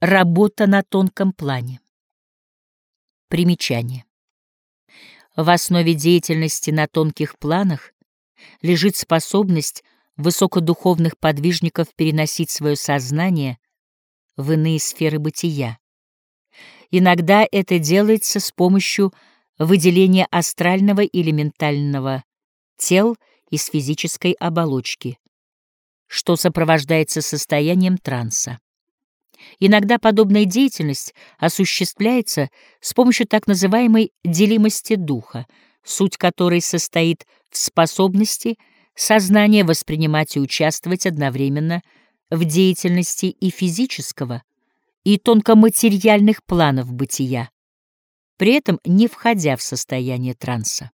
Работа на тонком плане. Примечание. В основе деятельности на тонких планах лежит способность высокодуховных подвижников переносить свое сознание в иные сферы бытия. Иногда это делается с помощью выделения астрального или ментального тел из физической оболочки, что сопровождается состоянием транса. Иногда подобная деятельность осуществляется с помощью так называемой делимости духа, суть которой состоит в способности сознания воспринимать и участвовать одновременно в деятельности и физического, и тонкоматериальных планов бытия, при этом не входя в состояние транса.